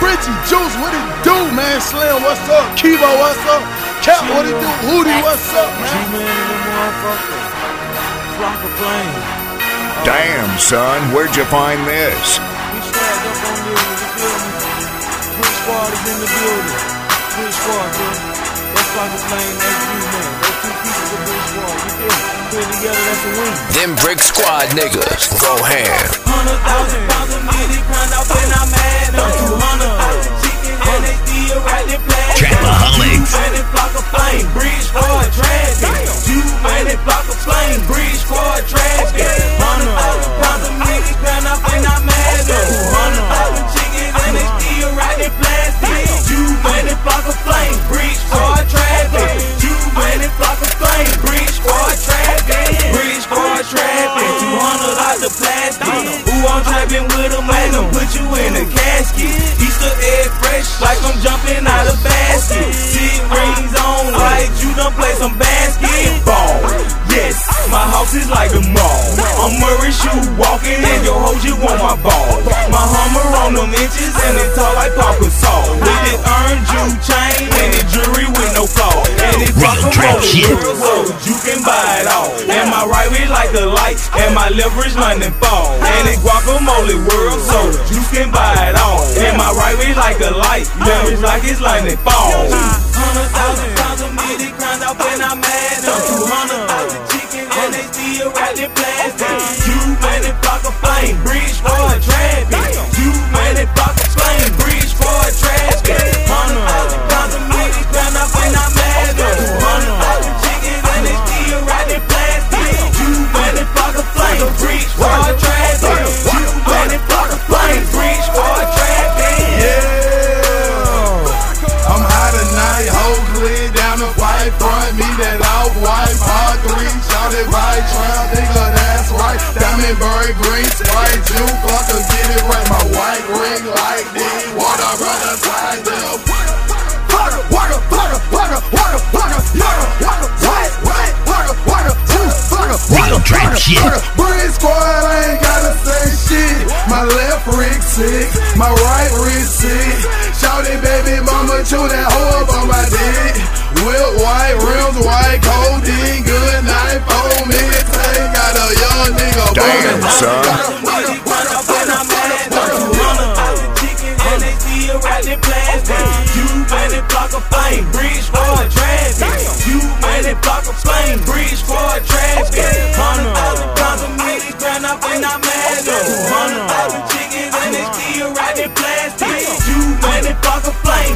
Bridgie, Juice, what it do, man? Slim, what's up? Kivo, what's up? Cap, what it do? Hootie, what's up, man? G-Man and the motherfucker. Flocka Flame. Damn, son, where'd you find this? We stacked up on this, you feel me? Twitch squad is in the building. Twitch squad, dude. That's Flocka Flame, that's G-Man. Those two pieces of Twitch squad, you feel me? Put together, that's a win. Them Brick Squad niggas go ham. Hundred thousand pounds of meat, they out when I'm Brick Squad. Two minute block of flame, Brick Squad trash. Your hoes you want my ball. My Hummer on them inches, and it tall like Papa Saul. With it earned you chain, and it jewelry with no flaw. And it's Real trap guacamole, shit. so you can buy it all. And my right wrist like a light, and my left wrist London fall. And it's guacamole world, so you can buy it all. And my right wrist like a light, left wrist like it's London fall. bridge for a drag. You made it fuck the flame, bridge for a drag I'm mad chicken and it's wrapped in plastic. You made it flame, for a. You made it flame, for a. Yeah, I'm tonight, down the white front, me that off white, part three, shot it right, Diamond bird, green sprite, you fucker, get it right. My white ring like this, water brother side them. Water, water, water, water, water, water, water, water, white, white, water, water, water, Real trap shit. Brain squad, I ain't gotta say shit. My left wrist sick, my right wrist sick. Shout it, baby mama, chew that not mad though. Hundred poppin' chickens and they still riding plastic. You money, fuck a flame.